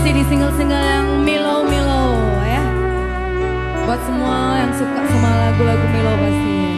masih di single-single yang milo-milo ya. Buat semua yang suka sama lagu-lagu milo pasti.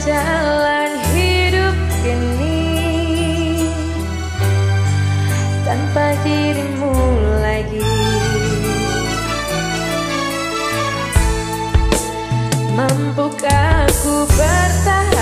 Jalan hidup ini. Tanpa dirimu lagi. Mampukah ku bertahan